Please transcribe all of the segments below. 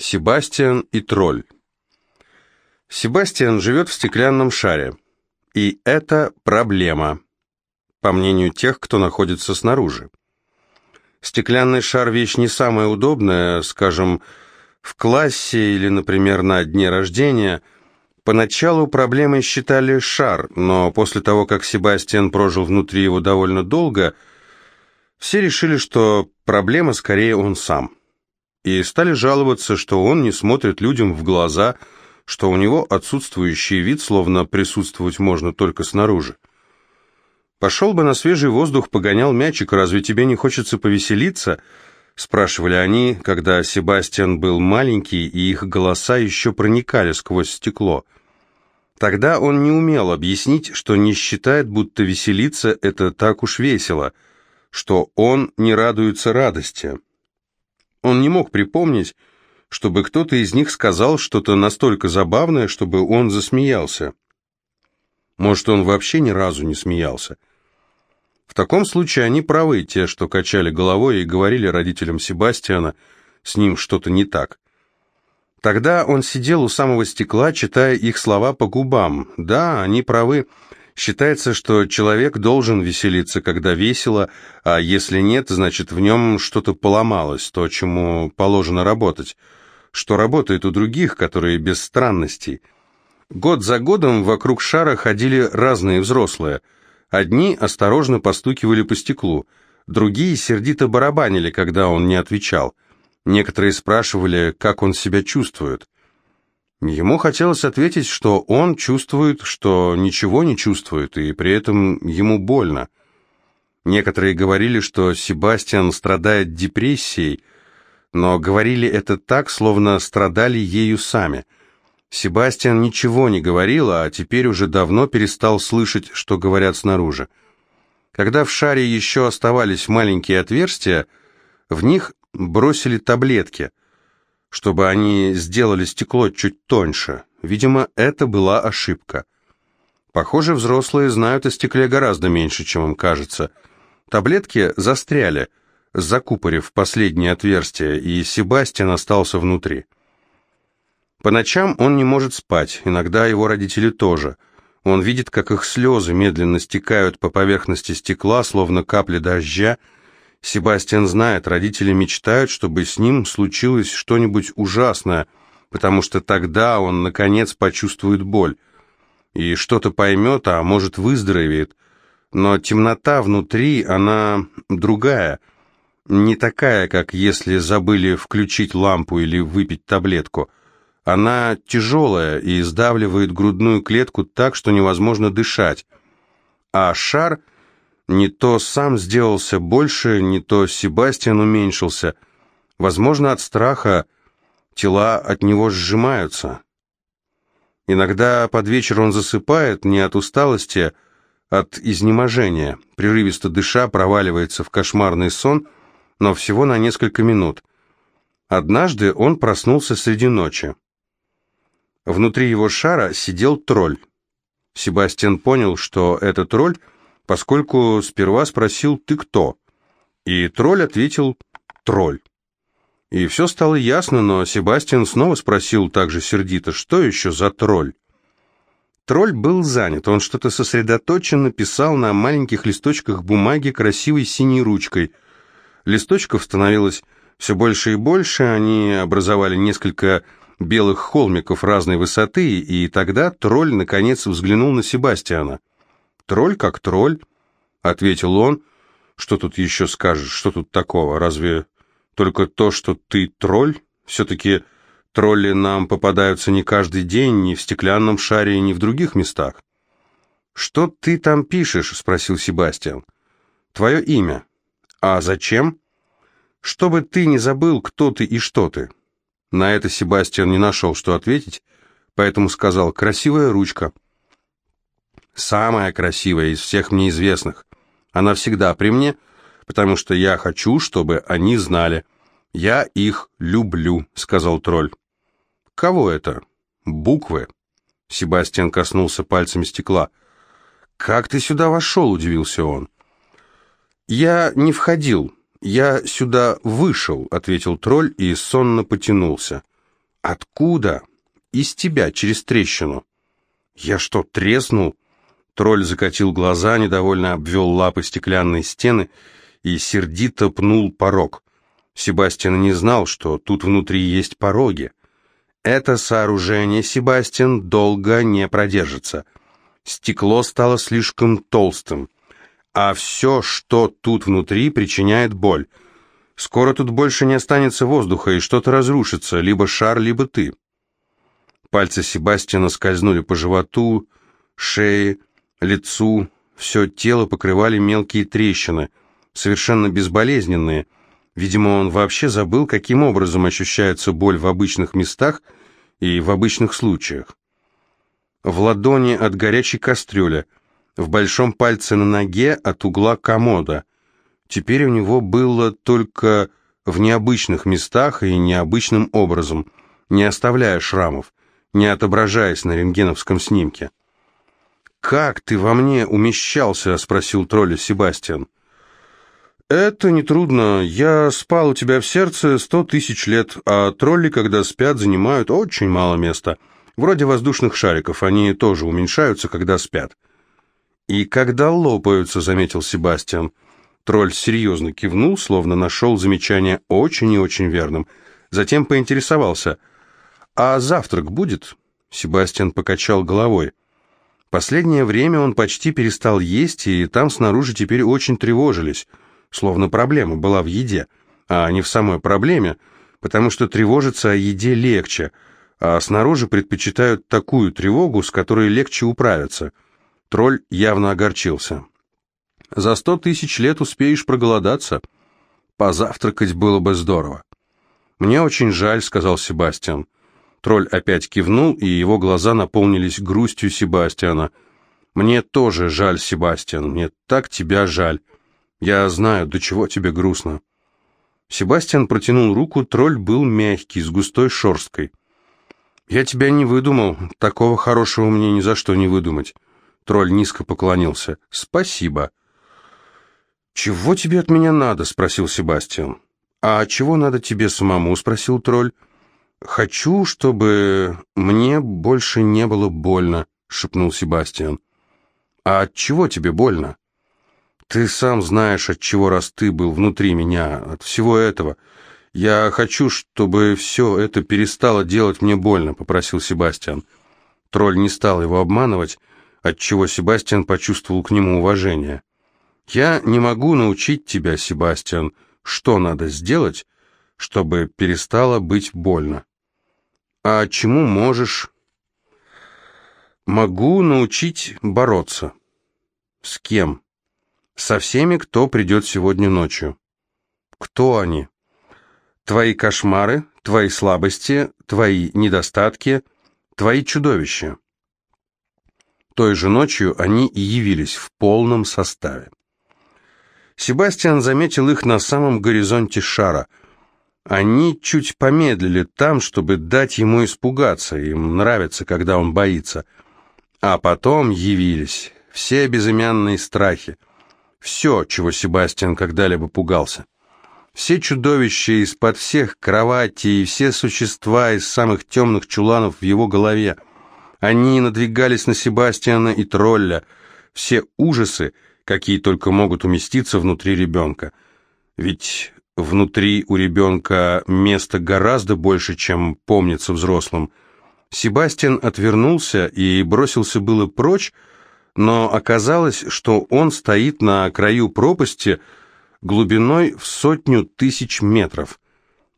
Себастьян и тролль. Себастьян живет в стеклянном шаре. И это проблема, по мнению тех, кто находится снаружи. Стеклянный шар – вещь не самая удобная, скажем, в классе или, например, на дне рождения. Поначалу проблемой считали шар, но после того, как Себастьян прожил внутри его довольно долго, все решили, что проблема скорее он сам – и стали жаловаться, что он не смотрит людям в глаза, что у него отсутствующий вид, словно присутствовать можно только снаружи. «Пошел бы на свежий воздух, погонял мячик, разве тебе не хочется повеселиться?» спрашивали они, когда Себастьян был маленький, и их голоса еще проникали сквозь стекло. Тогда он не умел объяснить, что не считает, будто веселиться – это так уж весело, что он не радуется радости. Он не мог припомнить, чтобы кто-то из них сказал что-то настолько забавное, чтобы он засмеялся. Может, он вообще ни разу не смеялся. В таком случае они правы, те, что качали головой и говорили родителям Себастьяна, с ним что-то не так. Тогда он сидел у самого стекла, читая их слова по губам. Да, они правы, Считается, что человек должен веселиться, когда весело, а если нет, значит в нем что-то поломалось, то, чему положено работать, что работает у других, которые без странностей. Год за годом вокруг шара ходили разные взрослые. Одни осторожно постукивали по стеклу, другие сердито барабанили, когда он не отвечал. Некоторые спрашивали, как он себя чувствует. Ему хотелось ответить, что он чувствует, что ничего не чувствует, и при этом ему больно. Некоторые говорили, что Себастьян страдает депрессией, но говорили это так, словно страдали ею сами. Себастьян ничего не говорил, а теперь уже давно перестал слышать, что говорят снаружи. Когда в шаре еще оставались маленькие отверстия, в них бросили таблетки – чтобы они сделали стекло чуть тоньше. Видимо, это была ошибка. Похоже, взрослые знают о стекле гораздо меньше, чем им кажется. Таблетки застряли, закупорив последнее отверстие, и Себастьян остался внутри. По ночам он не может спать, иногда его родители тоже. Он видит, как их слезы медленно стекают по поверхности стекла, словно капли дождя, Себастьян знает, родители мечтают, чтобы с ним случилось что-нибудь ужасное, потому что тогда он, наконец, почувствует боль и что-то поймет, а может, выздоровеет. Но темнота внутри, она другая, не такая, как если забыли включить лампу или выпить таблетку. Она тяжелая и сдавливает грудную клетку так, что невозможно дышать. А шар — не то сам сделался больше, не то Себастьян уменьшился. Возможно, от страха тела от него сжимаются. Иногда под вечер он засыпает не от усталости, а от изнеможения. Прерывисто дыша проваливается в кошмарный сон, но всего на несколько минут. Однажды он проснулся среди ночи. Внутри его шара сидел тролль. Себастьян понял, что этот тролль поскольку сперва спросил «ты кто?» И тролль ответил «тролль». И все стало ясно, но Себастьян снова спросил также сердито «что еще за тролль?» Тролль был занят, он что-то сосредоточенно писал на маленьких листочках бумаги красивой синей ручкой. Листочков становилось все больше и больше, они образовали несколько белых холмиков разной высоты, и тогда тролль наконец взглянул на Себастьяна. «Тролль как тролль», — ответил он. «Что тут еще скажешь? Что тут такого? Разве только то, что ты тролль? Все-таки тролли нам попадаются не каждый день, ни в стеклянном шаре, ни в других местах». «Что ты там пишешь?» — спросил Себастьян. «Твое имя». «А зачем?» «Чтобы ты не забыл, кто ты и что ты». На это Себастьян не нашел, что ответить, поэтому сказал «красивая ручка». Самая красивая из всех мне известных. Она всегда при мне, потому что я хочу, чтобы они знали. Я их люблю, сказал тролль. Кого это? Буквы. Себастьян коснулся пальцами стекла. «Как ты сюда вошел?» – удивился он. «Я не входил, я сюда вышел», – ответил тролль и сонно потянулся. Откуда? Из тебя, через трещину. Я что, треснул? Тролль закатил глаза, недовольно обвел лапы стеклянной стены и сердито пнул порог. Себастьян не знал, что тут внутри есть пороги. Это сооружение, Себастьян, долго не продержится. Стекло стало слишком толстым, а все, что тут внутри, причиняет боль. Скоро тут больше не останется воздуха, и что-то разрушится, либо шар, либо ты. Пальцы Себастьяна скользнули по животу, шее, лицу, все тело покрывали мелкие трещины, совершенно безболезненные. Видимо, он вообще забыл, каким образом ощущается боль в обычных местах и в обычных случаях. В ладони от горячей кастрюли, в большом пальце на ноге от угла комода. Теперь у него было только в необычных местах и необычным образом, не оставляя шрамов, не отображаясь на рентгеновском снимке. «Как ты во мне умещался?» — спросил тролля Себастьян. «Это нетрудно. Я спал у тебя в сердце сто тысяч лет, а тролли, когда спят, занимают очень мало места. Вроде воздушных шариков, они тоже уменьшаются, когда спят». «И когда лопаются», — заметил Себастьян. Тролль серьезно кивнул, словно нашел замечание очень и очень верным. Затем поинтересовался. «А завтрак будет?» Себастьян покачал головой. Последнее время он почти перестал есть, и там снаружи теперь очень тревожились, словно проблема была в еде, а не в самой проблеме, потому что тревожиться о еде легче, а снаружи предпочитают такую тревогу, с которой легче управиться. Тролль явно огорчился. «За сто тысяч лет успеешь проголодаться. Позавтракать было бы здорово». «Мне очень жаль», — сказал Себастьян. Тролль опять кивнул, и его глаза наполнились грустью Себастьяна. «Мне тоже жаль, Себастьян, мне так тебя жаль. Я знаю, до чего тебе грустно». Себастьян протянул руку, тролль был мягкий, с густой шерсткой. «Я тебя не выдумал, такого хорошего мне ни за что не выдумать». Тролль низко поклонился. «Спасибо». «Чего тебе от меня надо?» — спросил Себастьян. «А чего надо тебе самому?» — спросил тролль. «Хочу, чтобы мне больше не было больно», — шепнул Себастьян. «А от чего тебе больно?» «Ты сам знаешь, от чего раз ты был внутри меня, от всего этого. Я хочу, чтобы все это перестало делать мне больно», — попросил Себастьян. Тролль не стал его обманывать, отчего Себастьян почувствовал к нему уважение. «Я не могу научить тебя, Себастьян, что надо сделать, чтобы перестало быть больно». А чему можешь? Могу научить бороться. С кем? Со всеми, кто придет сегодня ночью. Кто они? Твои кошмары, твои слабости, твои недостатки, твои чудовища. Той же ночью они и явились в полном составе. Себастьян заметил их на самом горизонте шара – они чуть помедлили там, чтобы дать ему испугаться, им нравится, когда он боится. А потом явились все безымянные страхи, все, чего Себастьян когда-либо пугался. Все чудовища из-под всех кроватей и все существа из самых темных чуланов в его голове. Они надвигались на Себастьяна и тролля, все ужасы, какие только могут уместиться внутри ребенка. Ведь Внутри у ребенка места гораздо больше, чем помнится взрослым. Себастьян отвернулся и бросился было прочь, но оказалось, что он стоит на краю пропасти глубиной в сотню тысяч метров.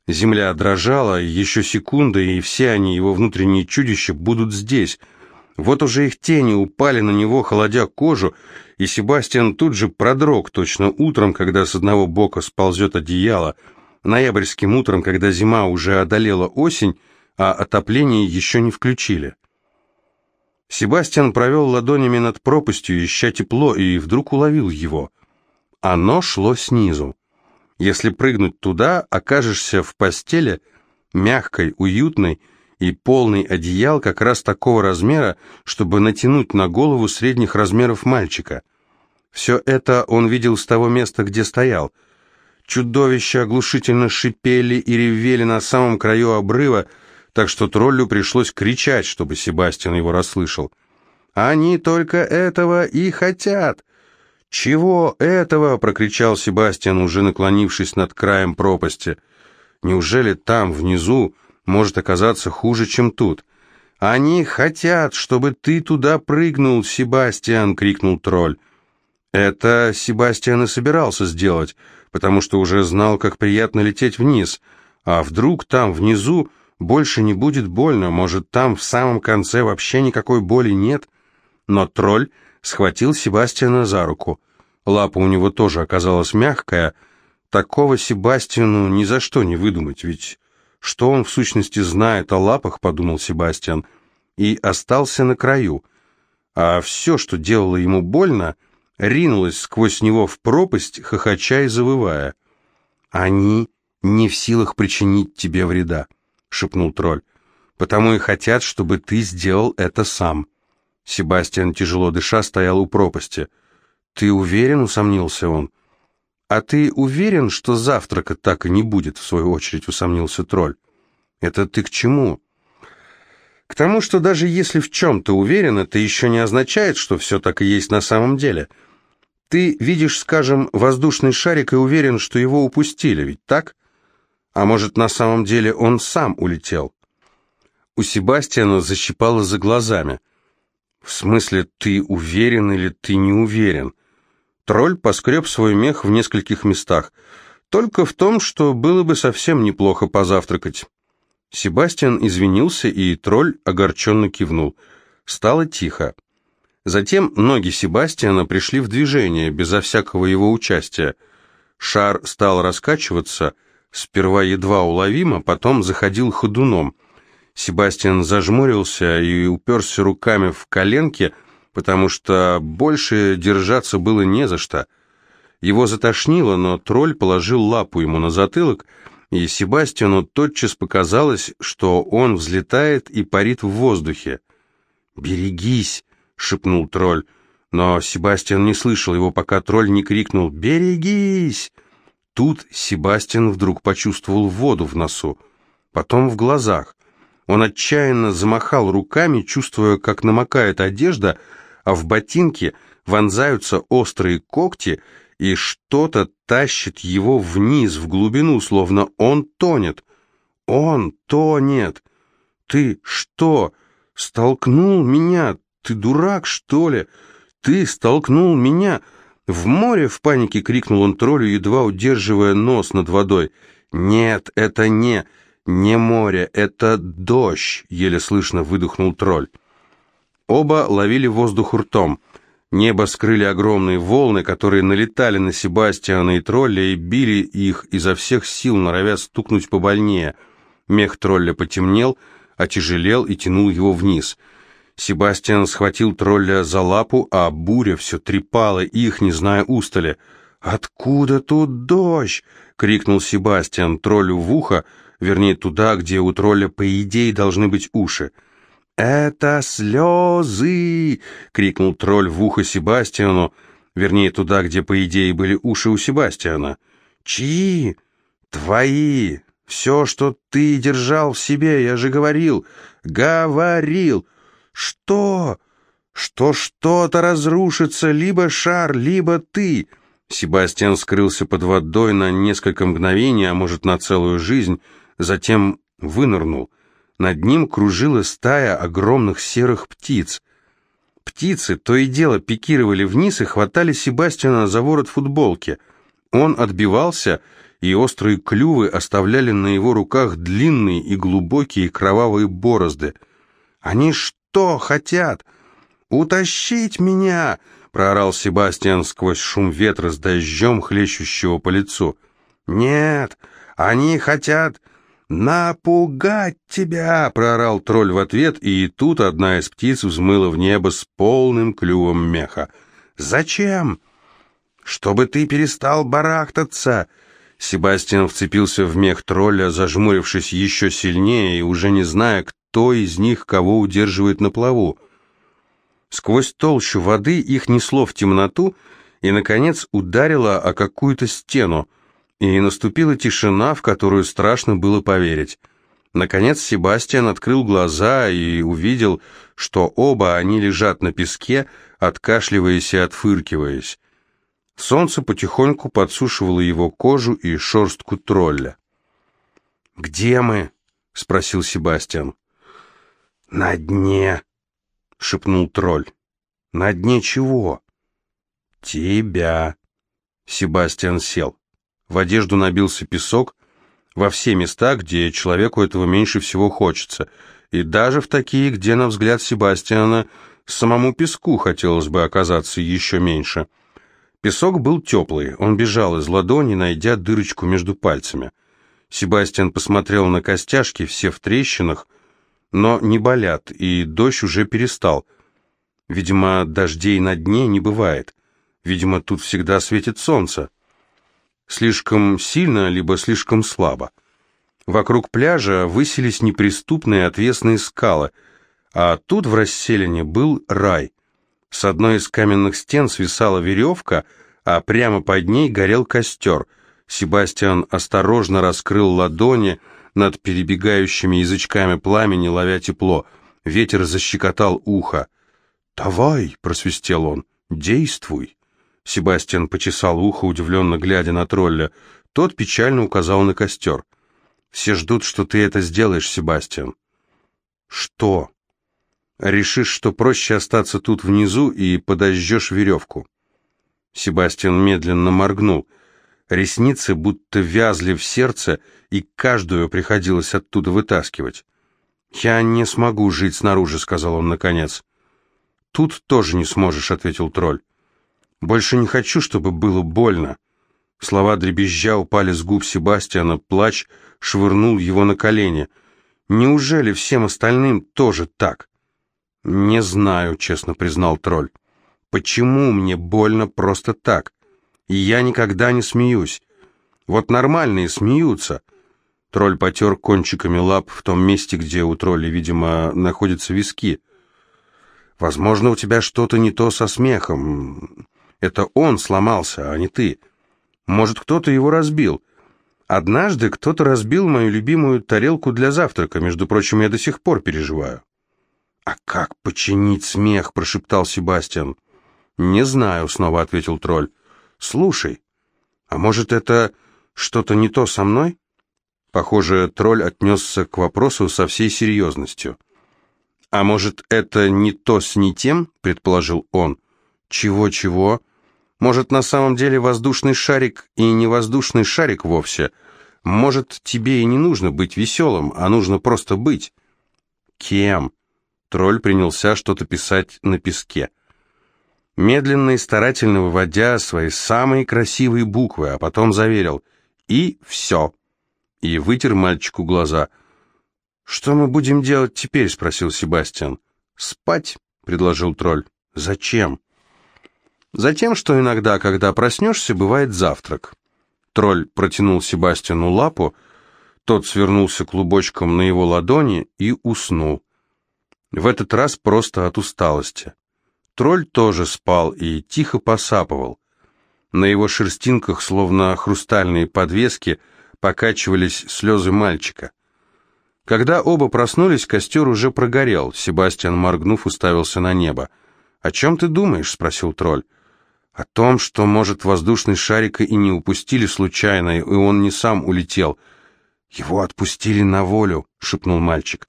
Земля дрожала, еще секунды, и все они, его внутренние чудища, будут здесь — вот уже их тени упали на него, холодя кожу, и Себастьян тут же продрог, точно утром, когда с одного бока сползет одеяло, ноябрьским утром, когда зима уже одолела осень, а отопление еще не включили. Себастьян провел ладонями над пропастью, ища тепло, и вдруг уловил его. Оно шло снизу. Если прыгнуть туда, окажешься в постели, мягкой, уютной, и полный одеял как раз такого размера, чтобы натянуть на голову средних размеров мальчика. Все это он видел с того места, где стоял. Чудовища оглушительно шипели и ревели на самом краю обрыва, так что троллю пришлось кричать, чтобы Себастьян его расслышал. «Они только этого и хотят!» «Чего этого?» — прокричал Себастьян, уже наклонившись над краем пропасти. «Неужели там, внизу, может оказаться хуже, чем тут?» «Они хотят, чтобы ты туда прыгнул, Себастьян!» — крикнул тролль. Это Себастьян и собирался сделать, потому что уже знал, как приятно лететь вниз. А вдруг там, внизу, больше не будет больно, может, там в самом конце вообще никакой боли нет? Но тролль схватил Себастьяна за руку. Лапа у него тоже оказалась мягкая. Такого Себастьяну ни за что не выдумать, ведь что он в сущности знает о лапах, подумал Себастьян, и остался на краю. А все, что делало ему больно, ринулось сквозь него в пропасть, хохоча и завывая. «Они не в силах причинить тебе вреда», — шепнул тролль, «потому и хотят, чтобы ты сделал это сам». Себастьян, тяжело дыша, стоял у пропасти. «Ты уверен?» — усомнился он. «А ты уверен, что завтрака так и не будет?» — в свою очередь усомнился тролль. «Это ты к чему?» «К тому, что даже если в чем-то уверен, это еще не означает, что все так и есть на самом деле. Ты видишь, скажем, воздушный шарик и уверен, что его упустили, ведь так? А может, на самом деле он сам улетел?» У Себастьяна защипало за глазами. «В смысле, ты уверен или ты не уверен?» Тролль поскреб свой мех в нескольких местах. Только в том, что было бы совсем неплохо позавтракать. Себастьян извинился, и тролль огорченно кивнул. Стало тихо. Затем ноги Себастьяна пришли в движение, безо всякого его участия. Шар стал раскачиваться, сперва едва уловимо, потом заходил ходуном. Себастьян зажмурился и уперся руками в коленки, потому что больше держаться было не за что. Его затошнило, но тролль положил лапу ему на затылок, и Себастьяну тотчас показалось, что он взлетает и парит в воздухе. «Берегись!» — шепнул тролль, но Себастьян не слышал его, пока тролль не крикнул «Берегись!». Тут Себастьян вдруг почувствовал воду в носу, потом в глазах. Он отчаянно замахал руками, чувствуя, как намокает одежда, а в ботинке вонзаются острые когти, и что-то тащит его вниз, в глубину, словно он тонет. Он тонет. Ты что, столкнул меня? Ты дурак, что ли? Ты столкнул меня? В море в панике крикнул он троллю, едва удерживая нос над водой. Нет, это не... «Не море, это дождь», — еле слышно выдохнул тролль. Оба ловили воздух ртом. Небо скрыли огромные волны, которые налетали на Себастьяна и тролля и били их изо всех сил, норовя стукнуть побольнее. Мех тролля потемнел, отяжелел и тянул его вниз. Себастьян схватил тролля за лапу, а буря все трепала их, не зная устали. «Откуда тут дождь?» — крикнул Себастьян троллю в ухо, вернее, туда, где у тролля, по идее, должны быть уши. «Это слезы!» — крикнул тролль в ухо Себастьяну, вернее, туда, где, по идее, были уши у Себастьяна. «Чьи? Твои! Все, что ты держал в себе, я же говорил! Говорил! Что? Что что-то разрушится, либо шар, либо ты!» Себастьян скрылся под водой на несколько мгновений, а может, на целую жизнь, затем вынырнул. Над ним кружила стая огромных серых птиц. Птицы то и дело пикировали вниз и хватали Себастьяна за ворот футболки. Он отбивался, и острые клювы оставляли на его руках длинные и глубокие кровавые борозды. «Они что хотят? Утащить меня!» — проорал Себастьян сквозь шум ветра с дождем, хлещущего по лицу. «Нет, они хотят «Напугать тебя!» — проорал тролль в ответ, и тут одна из птиц взмыла в небо с полным клювом меха. «Зачем?» «Чтобы ты перестал барахтаться!» Себастьян вцепился в мех тролля, зажмурившись еще сильнее и уже не зная, кто из них кого удерживает на плаву. Сквозь толщу воды их несло в темноту и, наконец, ударило о какую-то стену — и наступила тишина, в которую страшно было поверить. Наконец Себастьян открыл глаза и увидел, что оба они лежат на песке, откашливаясь и отфыркиваясь. Солнце потихоньку подсушивало его кожу и шерстку тролля. «Где мы?» — спросил Себастьян. «На дне», — шепнул тролль. «На дне чего?» «Тебя». Себастьян сел. В одежду набился песок, во все места, где человеку этого меньше всего хочется, и даже в такие, где, на взгляд Себастьяна, самому песку хотелось бы оказаться еще меньше. Песок был теплый, он бежал из ладони, найдя дырочку между пальцами. Себастьян посмотрел на костяшки, все в трещинах, но не болят, и дождь уже перестал. Видимо, дождей на дне не бывает. Видимо, тут всегда светит солнце. Слишком сильно, либо слишком слабо. Вокруг пляжа высились неприступные отвесные скалы, а тут в расселине был рай. С одной из каменных стен свисала веревка, а прямо под ней горел костер. Себастьян осторожно раскрыл ладони над перебегающими язычками пламени, ловя тепло. Ветер защекотал ухо. «Давай!» — просвистел он. «Действуй!» Себастьян почесал ухо, удивленно глядя на тролля. Тот печально указал на костер. «Все ждут, что ты это сделаешь, Себастьян». «Что?» «Решишь, что проще остаться тут внизу и подожжешь веревку». Себастьян медленно моргнул. Ресницы будто вязли в сердце, и каждую приходилось оттуда вытаскивать. «Я не смогу жить снаружи», — сказал он наконец. «Тут тоже не сможешь», — ответил тролль. Больше не хочу, чтобы было больно. Слова дребезжа упали с губ Себастьяна, плач швырнул его на колени. Неужели всем остальным тоже так? Не знаю, честно признал тролль. Почему мне больно просто так? И я никогда не смеюсь. Вот нормальные смеются. Тролль потер кончиками лап в том месте, где у тролля, видимо, находятся виски. Возможно, у тебя что-то не то со смехом. Это он сломался, а не ты. Может, кто-то его разбил. Однажды кто-то разбил мою любимую тарелку для завтрака. Между прочим, я до сих пор переживаю. «А как починить смех?» – прошептал Себастьян. «Не знаю», – снова ответил тролль. «Слушай, а может, это что-то не то со мной?» Похоже, тролль отнесся к вопросу со всей серьезностью. «А может, это не то с не тем?» – предположил он. «Чего-чего?» Может, на самом деле воздушный шарик и не воздушный шарик вовсе? Может, тебе и не нужно быть веселым, а нужно просто быть? Кем? Тролль принялся что-то писать на песке. Медленно и старательно выводя свои самые красивые буквы, а потом заверил «И все». И вытер мальчику глаза. «Что мы будем делать теперь?» — спросил Себастьян. «Спать», — предложил тролль. «Зачем?» Затем, что иногда, когда проснешься, бывает завтрак. Тролль протянул Себастьяну лапу, тот свернулся клубочком на его ладони и уснул. В этот раз просто от усталости. Тролль тоже спал и тихо посапывал. На его шерстинках, словно хрустальные подвески, покачивались слезы мальчика. Когда оба проснулись, костер уже прогорел. Себастьян, моргнув, уставился на небо. «О чем ты думаешь?» — спросил тролль. О том, что, может, воздушный шарик и не упустили случайно, и он не сам улетел. Его отпустили на волю, шепнул мальчик.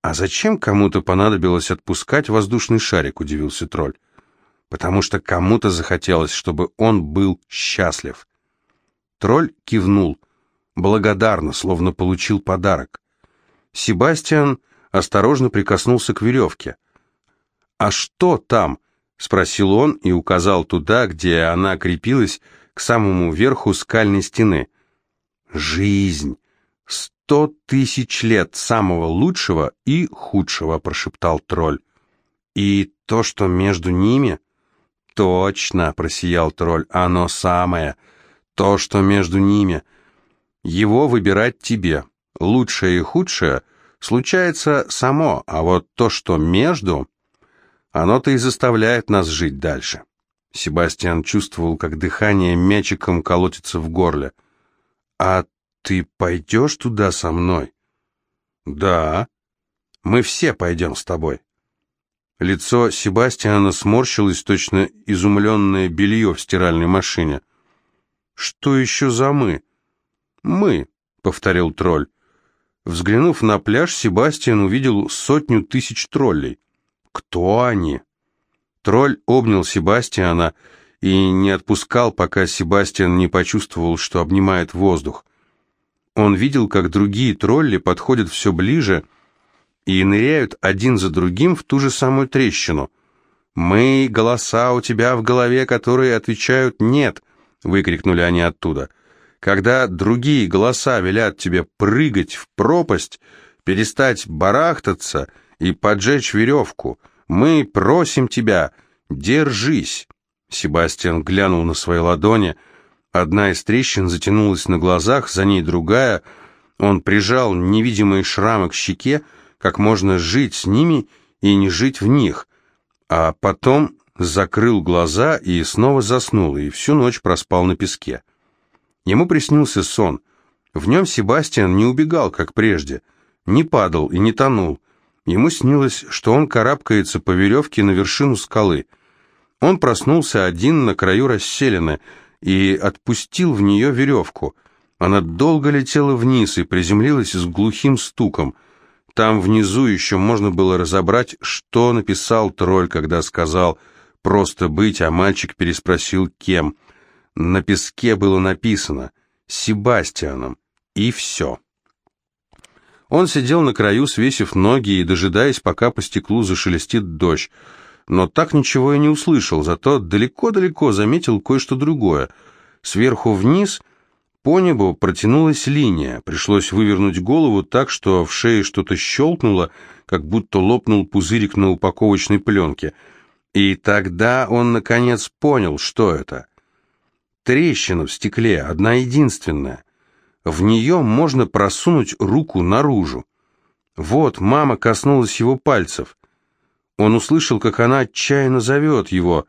А зачем кому-то понадобилось отпускать воздушный шарик, удивился тролль. Потому что кому-то захотелось, чтобы он был счастлив. Тролль кивнул, благодарно, словно получил подарок. Себастьян осторожно прикоснулся к веревке. «А что там?» — спросил он и указал туда, где она крепилась к самому верху скальной стены. «Жизнь! Сто тысяч лет самого лучшего и худшего!» — прошептал тролль. «И то, что между ними...» «Точно!» — просиял тролль. «Оно самое! То, что между ними...» «Его выбирать тебе. Лучшее и худшее случается само, а вот то, что между...» Оно-то и заставляет нас жить дальше. Себастьян чувствовал, как дыхание мячиком колотится в горле. «А ты пойдешь туда со мной?» Да. Мы все пойдем с тобой. Лицо Себастьяна сморщилось, точно изумленное белье в стиральной машине. «Что еще за мы?» «Мы», — повторил тролль. Взглянув на пляж, Себастьян увидел сотню тысяч троллей. «Кто они?» Тролль обнял Себастьяна и не отпускал, пока Себастьян не почувствовал, что обнимает воздух. Он видел, как другие тролли подходят все ближе и ныряют один за другим в ту же самую трещину. «Мы — голоса у тебя в голове, которые отвечают «нет», — выкрикнули они оттуда. «Когда другие голоса велят тебе прыгать в пропасть, перестать барахтаться и поджечь веревку, мы просим тебя, держись!» Себастьян глянул на свои ладони — Одна из трещин затянулась на глазах, за ней другая. Он прижал невидимые шрамы к щеке, как можно жить с ними и не жить в них. А потом закрыл глаза и снова заснул, и всю ночь проспал на песке. Ему приснился сон. В нем Себастьян не убегал, как прежде, не падал и не тонул. Ему снилось, что он карабкается по веревке на вершину скалы. Он проснулся один на краю расселены, и отпустил в нее веревку. Она долго летела вниз и приземлилась с глухим стуком. Там внизу еще можно было разобрать, что написал тролль, когда сказал «просто быть», а мальчик переспросил «кем». На песке было написано «Себастьяном», и все. Он сидел на краю, свесив ноги и дожидаясь, пока по стеклу зашелестит дождь но так ничего и не услышал, зато далеко-далеко заметил кое-что другое. Сверху вниз по небу протянулась линия, пришлось вывернуть голову так, что в шее что-то щелкнуло, как будто лопнул пузырик на упаковочной пленке. И тогда он, наконец, понял, что это. Трещина в стекле, одна единственная. В нее можно просунуть руку наружу. Вот, мама коснулась его пальцев. Он услышал, как она отчаянно зовет его.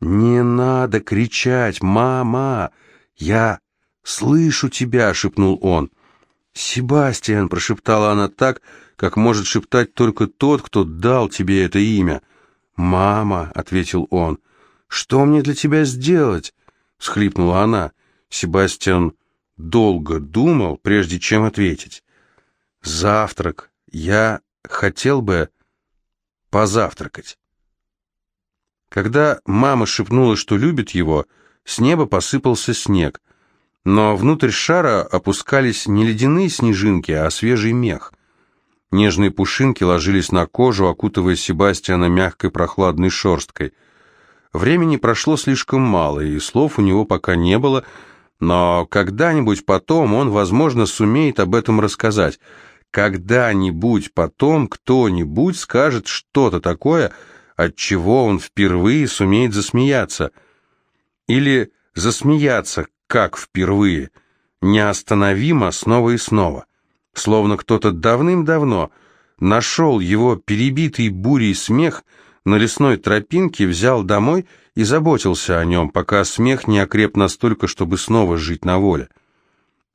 «Не надо кричать, мама! Я слышу тебя!» — шепнул он. «Себастьян!» — прошептала она так, как может шептать только тот, кто дал тебе это имя. «Мама!» — ответил он. «Что мне для тебя сделать?» — схлипнула она. Себастьян долго думал, прежде чем ответить. «Завтрак. Я хотел бы...» позавтракать. Когда мама шепнула, что любит его, с неба посыпался снег, но внутрь шара опускались не ледяные снежинки, а свежий мех. Нежные пушинки ложились на кожу, окутывая Себастьяна мягкой прохладной шерсткой. Времени прошло слишком мало, и слов у него пока не было, но когда-нибудь потом он, возможно, сумеет об этом рассказать — когда-нибудь потом кто-нибудь скажет что-то такое, от чего он впервые сумеет засмеяться. Или засмеяться, как впервые, неостановимо снова и снова. Словно кто-то давным-давно нашел его перебитый бурей смех на лесной тропинке, взял домой и заботился о нем, пока смех не окреп настолько, чтобы снова жить на воле.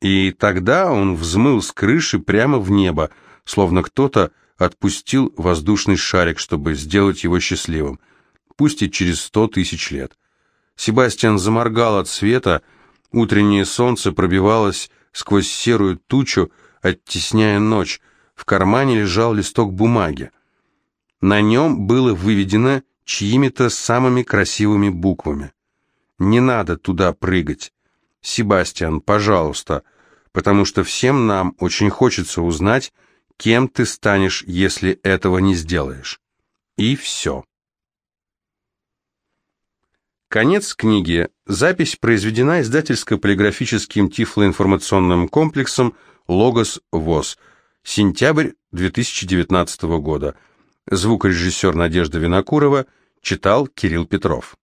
И тогда он взмыл с крыши прямо в небо, словно кто-то отпустил воздушный шарик, чтобы сделать его счастливым, пусть и через сто тысяч лет. Себастьян заморгал от света, утреннее солнце пробивалось сквозь серую тучу, оттесняя ночь, в кармане лежал листок бумаги. На нем было выведено чьими-то самыми красивыми буквами. «Не надо туда прыгать. Себастьян, пожалуйста, потому что всем нам очень хочется узнать, кем ты станешь, если этого не сделаешь. И все. Конец книги. Запись произведена издательско-полиграфическим тифлоинформационным комплексом «Логос ВОЗ». Сентябрь 2019 года. Звукорежиссер Надежда Винокурова читал Кирилл Петров.